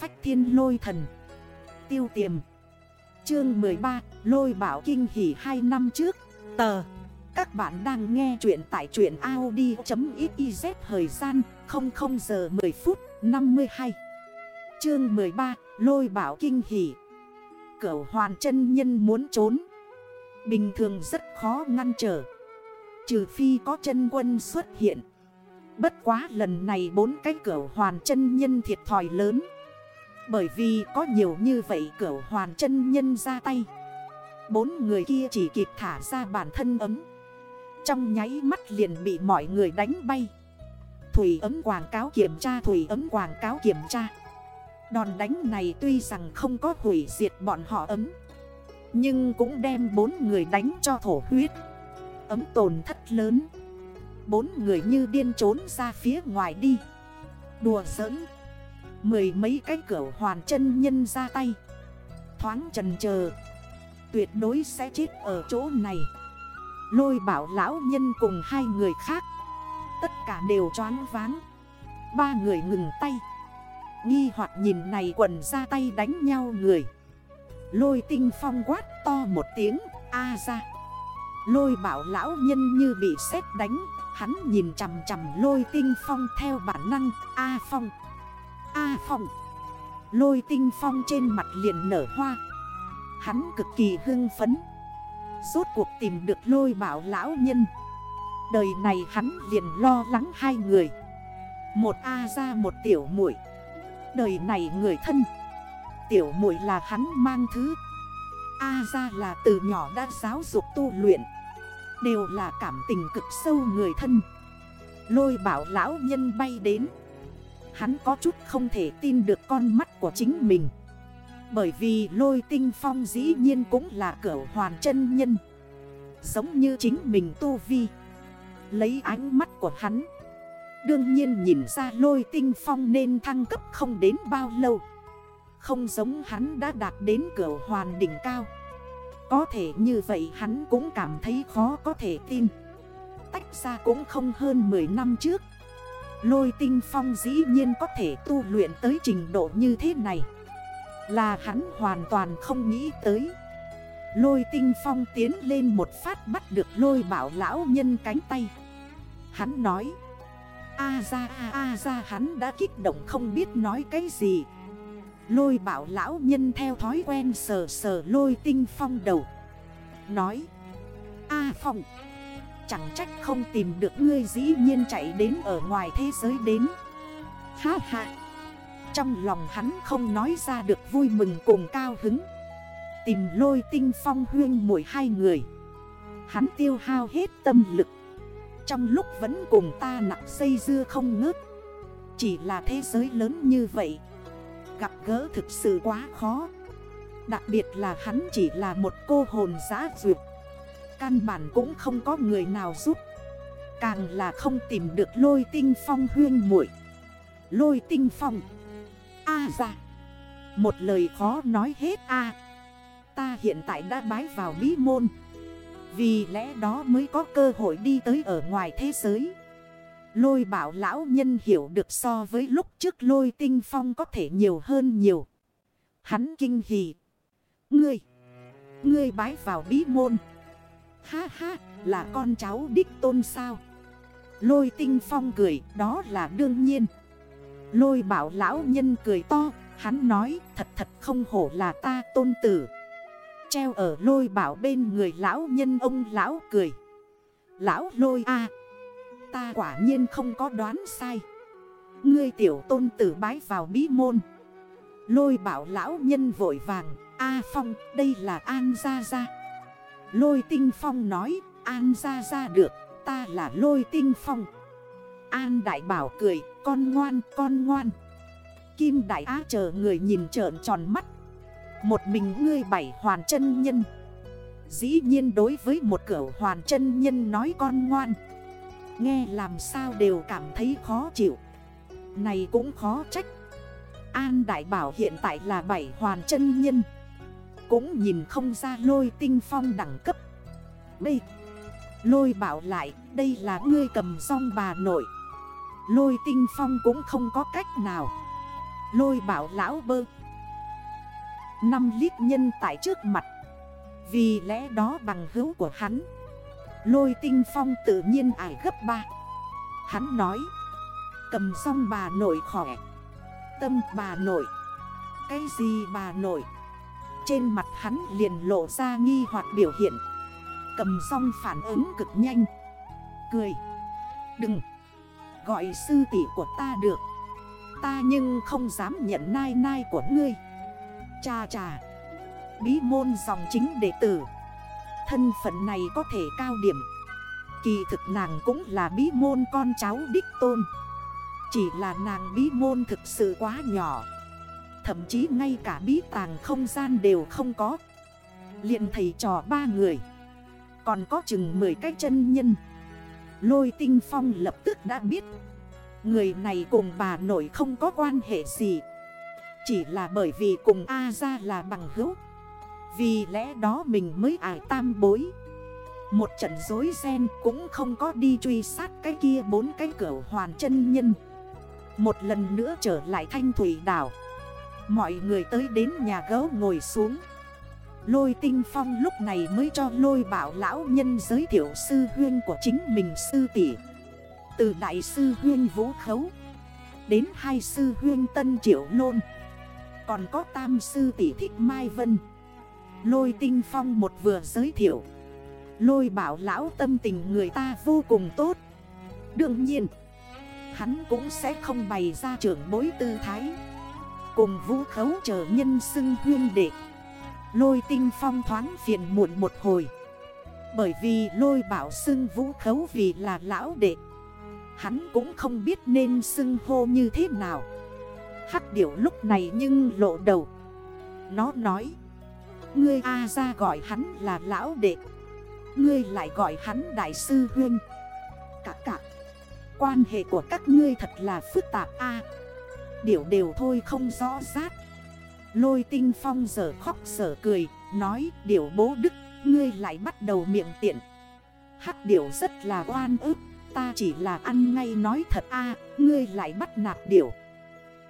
phách thiên lôi thần. Tiêu tiềm. Chương 13 Lôi bảo kinh hỉ 2 năm trước. Tờ. Các bạn đang nghe chuyện tại truyện Audi.xyz Thời gian 00 giờ 10 phút 52 Chương 13 Lôi bảo kinh hỉ Cửu hoàn chân nhân muốn trốn. Bình thường rất khó ngăn trở. Trừ phi có chân quân xuất hiện. Bất quá lần này bốn cái cửa hoàn chân nhân thiệt thòi lớn. Bởi vì có nhiều như vậy cửa hoàn chân nhân ra tay. Bốn người kia chỉ kịp thả ra bản thân ấm. Trong nháy mắt liền bị mọi người đánh bay. Thủy ấm quảng cáo kiểm tra, Thủy ấm quảng cáo kiểm tra. Đòn đánh này tuy rằng không có hủy diệt bọn họ ấm, Nhưng cũng đem bốn người đánh cho thổ huyết. Ấm tồn thất lớn. Bốn người như điên trốn ra phía ngoài đi. Đùa giỡn. Mười mấy cái cửa hoàn chân nhân ra tay. Thoáng trần chờ Tuyệt đối sẽ chết ở chỗ này. Lôi bảo lão nhân cùng hai người khác. Tất cả đều choáng váng. Ba người ngừng tay. Nghi hoặc nhìn này quần ra tay đánh nhau người. Lôi tinh phong quát to một tiếng, A ra. Lôi bảo lão nhân như bị sét đánh, Hắn nhìn chằm chằm lôi tinh phong theo bản năng, A phong. A phong. Lôi tinh phong trên mặt liền nở hoa. Hắn cực kỳ hưng phấn. Rốt cuộc tìm được lôi bảo lão nhân. Đời này hắn liền lo lắng hai người. Một A ra một tiểu muội. Đời này người thân. Tiểu muội là hắn mang thứ. A ra là từ nhỏ đã giáo dục tu luyện. Đều là cảm tình cực sâu người thân. Lôi bảo lão nhân bay đến. Hắn có chút không thể tin được con mắt của chính mình. Bởi vì lôi tinh phong dĩ nhiên cũng là cửa hoàn chân nhân. Giống như chính mình tu vi. Lấy ánh mắt của hắn. Đương nhiên nhìn ra lôi tinh phong nên thăng cấp không đến bao lâu. Không giống hắn đã đạt đến cửa hoàn đỉnh cao. Có thể như vậy hắn cũng cảm thấy khó có thể tin. Tách ra cũng không hơn 10 năm trước. Lôi tinh phong dĩ nhiên có thể tu luyện tới trình độ như thế này. Là hắn hoàn toàn không nghĩ tới. Lôi tinh phong tiến lên một phát bắt được lôi bảo lão nhân cánh tay. Hắn nói, A ra, a a ra, hắn đã kích động không biết nói cái gì. Lôi bảo lão nhân theo thói quen sờ sờ lôi tinh phong đầu, Nói, A phong Chẳng trách không tìm được ngươi dĩ nhiên chạy đến ở ngoài thế giới đến. Ha ha. Trong lòng hắn không nói ra được vui mừng cùng cao hứng. Tìm lôi tinh phong huyên mỗi hai người. Hắn tiêu hao hết tâm lực. Trong lúc vẫn cùng ta nặng xây dưa không ngớt. Chỉ là thế giới lớn như vậy. Gặp gỡ thực sự quá khó. Đặc biệt là hắn chỉ là một cô hồn giã duyệt Căn bản cũng không có người nào giúp. Càng là không tìm được lôi tinh phong huyên muội. Lôi tinh phong. A à ra. Một lời khó nói hết a. Ta hiện tại đã bái vào bí môn. Vì lẽ đó mới có cơ hội đi tới ở ngoài thế giới. Lôi bảo lão nhân hiểu được so với lúc trước lôi tinh phong có thể nhiều hơn nhiều. Hắn kinh hỉ. Ngươi, ngươi bái vào bí môn. Ha ha, là con cháu đích tôn sao. Lôi tinh phong cười, đó là đương nhiên. Lôi bảo lão nhân cười to, hắn nói thật thật không hổ là ta tôn tử. Treo ở lôi bảo bên người lão nhân ông lão cười. Lão lôi a Ta quả nhiên không có đoán sai Ngươi tiểu tôn tử bái vào bí môn Lôi bảo lão nhân vội vàng A Phong đây là An Gia Gia Lôi tinh phong nói, An ra ra được, Ta là lôi tinh phong. An đại bảo cười, Con ngoan con ngoan. Kim đại á chờ người nhìn trợn tròn mắt. Một mình ngươi bảy hoàn chân nhân. Dĩ nhiên đối với một cửa hoàn chân nhân nói con ngoan. Nghe làm sao đều cảm thấy khó chịu. Này cũng khó trách. An Đại Bảo hiện tại là bảy hoàn chân nhân. Cũng nhìn không ra lôi tinh phong đẳng cấp. B. Lôi bảo lại, đây là ngươi cầm song bà nội. Lôi tinh phong cũng không có cách nào. Lôi bảo lão bơ. Năm lít nhân tại trước mặt. Vì lẽ đó bằng hữu của hắn, Lôi tinh phong tự nhiên ải gấp ba. Hắn nói, Cầm xong bà nội khỏe. Tâm bà nội. Cái gì bà nội? Trên mặt hắn liền lộ ra nghi hoặc biểu hiện. Cầm song phản ứng cực nhanh. Cười. Đừng. Gọi sư tỷ của ta được. Ta nhưng không dám nhận nai nai của ngươi. Cha cha. Bí môn dòng chính đệ tử. Thân phận này có thể cao điểm. Kỳ thực nàng cũng là bí môn con cháu đích tôn. Chỉ là nàng bí môn thực sự quá nhỏ. Thậm chí ngay cả bí tàng không gian đều không có. Liền thầy trò ba người, Còn có chừng 10 cái chân nhân. Lôi tinh phong lập tức đã biết, Người này cùng bà nội không có quan hệ gì. Chỉ là bởi vì cùng A ra là bằng hữu, Vì lẽ đó mình mới ải tam bối. Một trận dối ren cũng không có đi truy sát cái kia bốn cái cửa hoàn chân nhân. Một lần nữa trở lại thanh thủy đảo. Mọi người tới đến nhà gấu ngồi xuống. Lôi tinh phong lúc này mới cho lôi bảo lão nhân giới thiệu sư huyên của chính mình sư tỷ. Từ đại sư huyên vũ khấu Đến hai sư huyên tân triệu lôn. Còn có tam sư tỷ thích Mai Vân. Lôi tinh phong một vừa giới thiệu. Lôi bảo lão tâm tình người ta vô cùng tốt. Đương nhiên, Hắn cũng sẽ không bày ra trưởng bối tư thái. Cùng vũ khấu chờ nhân xưng huyên đệ. Lôi tinh phong thoáng phiền muộn một hồi. Bởi vì lôi bảo xưng vũ khấu vì là lão đệ. Hắn cũng không biết nên xưng hô như thế nào. Hắc điểu lúc này nhưng lộ đầu. Nó nói, Ngươi A ra gọi hắn là lão đệ. Ngươi lại gọi hắn đại sư huyên. Cả cả, Quan hệ của các ngươi thật là phức tạp A. Điểu đều thôi không rõ rát. Lôi tinh phong giờ khóc sở cười, Nói, điểu bố đức, Ngươi lại bắt đầu miệng tiện. Hắc điểu rất là oan ức, Ta chỉ là ăn ngay nói thật a, Ngươi lại bắt nạt điểu.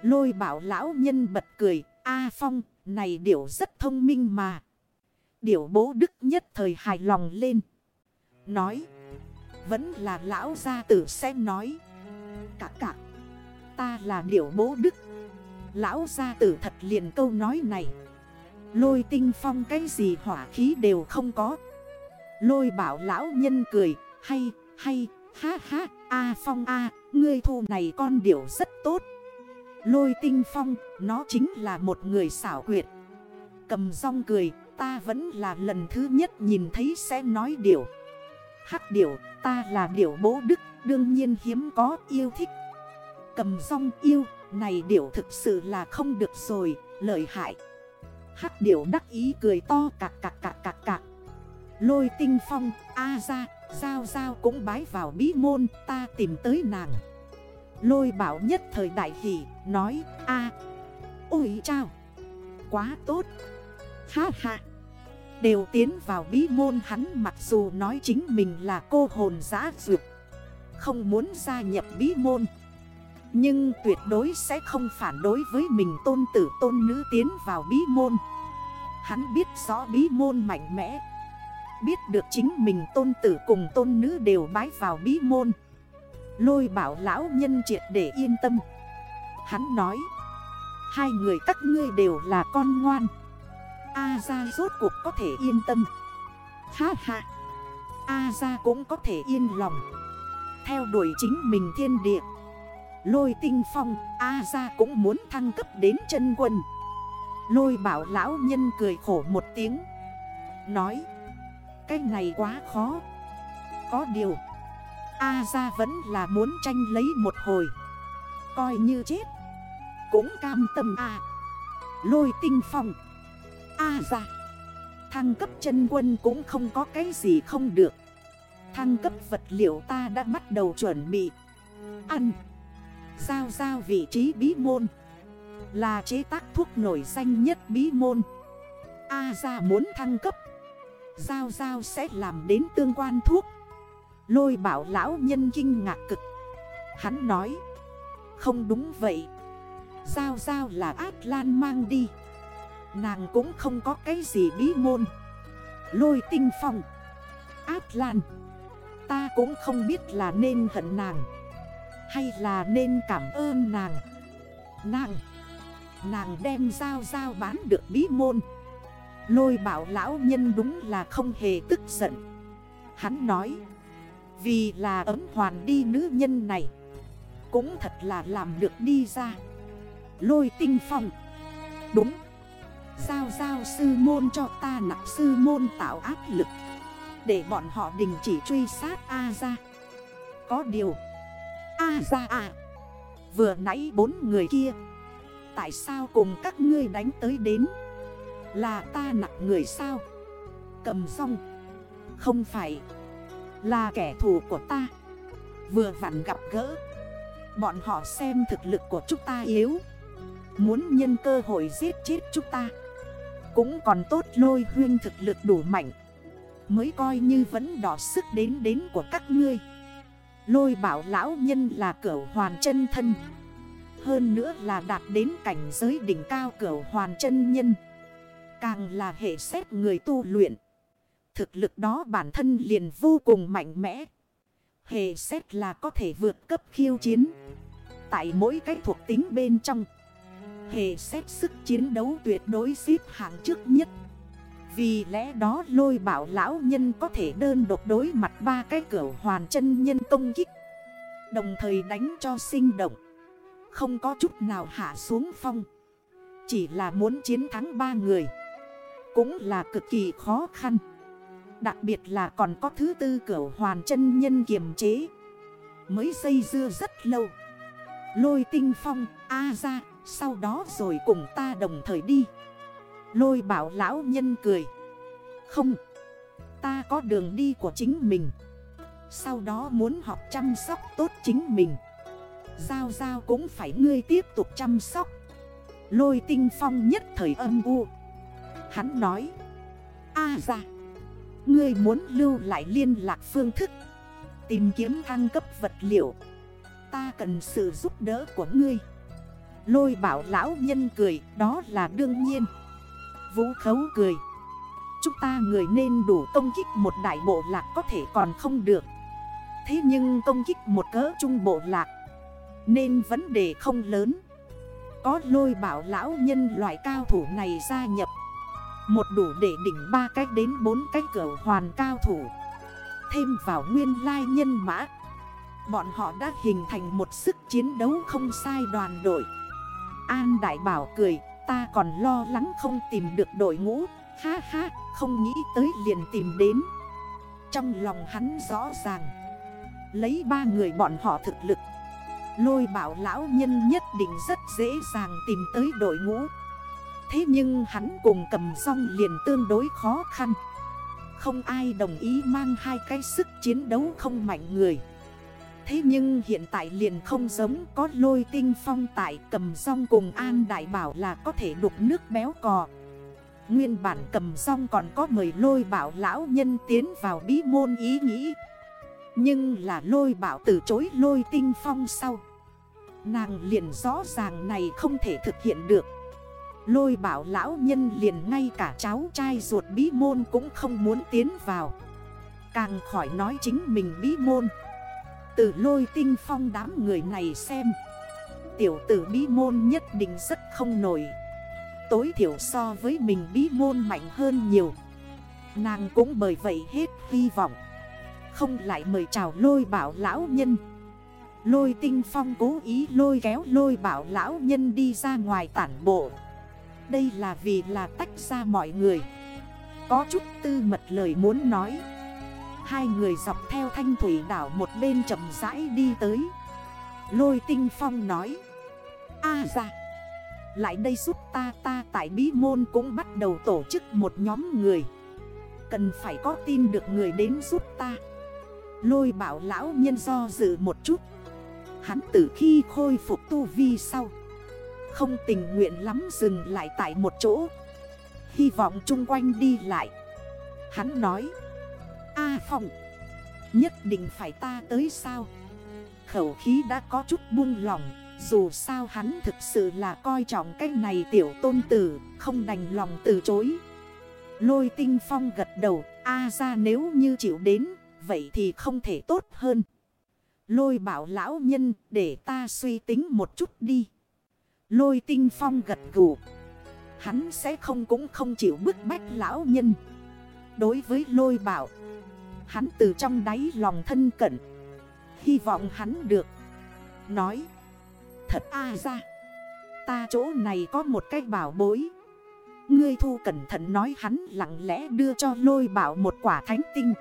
Lôi bảo lão nhân bật cười, A phong, này điểu rất thông minh mà. Điểu bố đức nhất thời hài lòng lên. Nói, Vẫn là lão gia tử xem nói, Cả cả Ta là điểu bố đức. Lão gia tử thật liền câu nói này. Lôi tinh phong cái gì hỏa khí đều không có. Lôi bảo lão nhân cười, Hay hay, ha ha, A phong A, Ngươi thu này con điểu rất tốt. Lôi tinh phong, Nó chính là một người xảo quyệt. Cầm rong cười, Ta vẫn là lần thứ nhất nhìn thấy sẽ nói điểu. Hắc điểu, Ta là điểu bố đức, Đương nhiên hiếm có, yêu thích. Cầm rong yêu này điểu thực sự là không được rồi, lợi hại. Hắc điểu đắc ý cười to cạc cạc cạc cạc cạc. Lôi tinh phong, A ra, Giao Giao cũng bái vào bí môn ta tìm tới nàng. Lôi bảo nhất thời đại hỷ, nói A Ôi chào Quá tốt. Ha ha. Đều tiến vào bí môn hắn mặc dù nói chính mình là cô hồn giã dược Không muốn gia nhập bí môn nhưng tuyệt đối sẽ không phản đối với mình tôn tử tôn nữ tiến vào bí môn. Hắn biết rõ bí môn mạnh mẽ. Biết được chính mình tôn tử cùng tôn nữ đều bái vào bí môn. Lôi bảo lão nhân triệt để yên tâm. Hắn nói, Hai người các ngươi đều là con ngoan. A ra rốt cuộc có thể yên tâm. Ha ha. A ra cũng có thể yên lòng. Theo đuổi chính mình thiên địa. Lôi tinh phong, A ra cũng muốn thăng cấp đến chân quân. Lôi bảo lão nhân cười khổ một tiếng. Nói Cái này quá khó. Có điều A ra vẫn là muốn tranh lấy một hồi. Coi như chết Cũng cam tâm A. Lôi tinh phong A ra Thăng cấp chân quân cũng không có cái gì không được. Thăng cấp vật liệu ta đã bắt đầu chuẩn bị Ăn. Giao giao vị trí bí môn. Là chế tác thuốc nổi danh nhất bí môn. A ra muốn thăng cấp. Giao giao sẽ làm đến tương quan thuốc. Lôi bảo lão nhân kinh ngạc cực. Hắn nói, Không đúng vậy. Giao giao là át lan mang đi. Nàng cũng không có cái gì bí môn. Lôi tinh phong. Át lan. Ta cũng không biết là nên hận nàng. Hay là nên cảm ơn nàng? Nàng Nàng đem giao giao bán được bí môn. Lôi bảo lão nhân đúng là không hề tức giận. Hắn nói, Vì là ấm hoàn đi nữ nhân này, Cũng thật là làm được đi ra. Lôi tinh phong, Đúng. Giao giao sư môn cho ta nặng sư môn tạo áp lực, Để bọn họ đình chỉ truy sát A ra Có điều ra à? Vừa nãy bốn người kia, Tại sao cùng các ngươi đánh tới đến? Là ta nặng người sao? Cầm xong Không phải. Là kẻ thù của ta. Vừa vặn gặp gỡ. Bọn họ xem thực lực của chúng ta yếu. Muốn nhân cơ hội giết chết chúng ta. Cũng còn tốt lôi huyên thực lực đủ mạnh. Mới coi như vẫn đỏ sức đến đến của các ngươi. Lôi bảo lão nhân là cửa hoàn chân thân. Hơn nữa là đạt đến cảnh giới đỉnh cao cửa hoàn chân nhân. Càng là hệ xét người tu luyện. Thực lực đó bản thân liền vô cùng mạnh mẽ. Hệ xét là có thể vượt cấp khiêu chiến. Tại mỗi cái thuộc tính bên trong, Hệ xét sức chiến đấu tuyệt đối xếp hạng trước nhất. Vì lẽ đó lôi bảo lão nhân có thể đơn độc đối mặt ba cái cửa hoàn chân nhân công kích. Đồng thời đánh cho sinh động. Không có chút nào hạ xuống phong. Chỉ là muốn chiến thắng ba người. Cũng là cực kỳ khó khăn. Đặc biệt là còn có thứ tư cửa hoàn chân nhân kiềm chế. Mới xây dưa rất lâu. Lôi tinh phong, A ra, Sau đó rồi cùng ta đồng thời đi. Lôi bảo lão nhân cười. Không, Ta có đường đi của chính mình. Sau đó muốn học chăm sóc tốt chính mình. Giao giao cũng phải ngươi tiếp tục chăm sóc. Lôi tinh phong nhất thời âm u. Hắn nói, A ra, Ngươi muốn lưu lại liên lạc phương thức, Tìm kiếm thăng cấp vật liệu. Ta cần sự giúp đỡ của ngươi. Lôi bảo lão nhân cười, Đó là đương nhiên. Vũ khấu cười. Chúng ta người nên đủ công kích một đại bộ lạc có thể còn không được. Thế nhưng công kích một cỡ trung bộ lạc Nên vấn đề không lớn. Có lôi bảo lão nhân loại cao thủ này gia nhập. Một đủ để đỉnh ba cách đến bốn cách cỡ hoàn cao thủ. Thêm vào nguyên lai nhân mã. Bọn họ đã hình thành một sức chiến đấu không sai đoàn đội. An Đại Bảo cười. Ta còn lo lắng không tìm được đội ngũ. Ha ha, không nghĩ tới liền tìm đến. Trong lòng hắn rõ ràng, Lấy ba người bọn họ thực lực. Lôi bảo lão nhân nhất định rất dễ dàng tìm tới đội ngũ. Thế nhưng hắn cùng cầm song liền tương đối khó khăn. Không ai đồng ý mang hai cái sức chiến đấu không mạnh người. Thế nhưng hiện tại liền không giống, có lôi tinh phong tại cầm song cùng an đại bảo là có thể đục nước béo cò. Nguyên bản cầm song còn có mời lôi bảo lão nhân tiến vào bí môn ý nghĩ. Nhưng là lôi bảo từ chối lôi tinh phong sau. Nàng liền rõ ràng này không thể thực hiện được. Lôi bảo lão nhân liền ngay cả cháu trai ruột bí môn cũng không muốn tiến vào. Càng khỏi nói chính mình bí môn từ lôi tinh phong đám người này xem. Tiểu tử bí môn nhất định rất không nổi. Tối thiểu so với mình bí môn mạnh hơn nhiều. Nàng cũng bởi vậy hết hy vọng. Không lại mời chào lôi bảo lão nhân. Lôi tinh phong cố ý lôi kéo lôi bảo lão nhân đi ra ngoài tản bộ. Đây là vì là tách ra mọi người. Có chút tư mật lời muốn nói. Hai người dọc theo thanh thủy đảo một bên chậm rãi đi tới. Lôi tinh phong nói, A ra, Lại đây giúp ta ta tại bí môn cũng bắt đầu tổ chức một nhóm người. Cần phải có tin được người đến giúp ta. Lôi bảo lão nhân do dự một chút. Hắn từ khi khôi phục tu vi sau, Không tình nguyện lắm dừng lại tại một chỗ. Hy vọng chung quanh đi lại. Hắn nói A Phong. Nhất định phải ta tới sao? Khẩu khí đã có chút buông lòng Dù sao hắn thực sự là coi trọng cái này tiểu tôn tử, Không đành lòng từ chối. Lôi tinh phong gật đầu, A ra nếu như chịu đến, Vậy thì không thể tốt hơn. Lôi bảo lão nhân, để ta suy tính một chút đi. Lôi tinh phong gật gù, Hắn sẽ không cũng không chịu bức bách lão nhân. Đối với lôi bảo Hắn từ trong đáy lòng thân cận. Hy vọng hắn được. Nói. Thật a ra. Ta chỗ này có một cái bảo bối. Ngươi thu cẩn thận nói hắn lặng lẽ đưa cho lôi bảo một quả thánh tinh.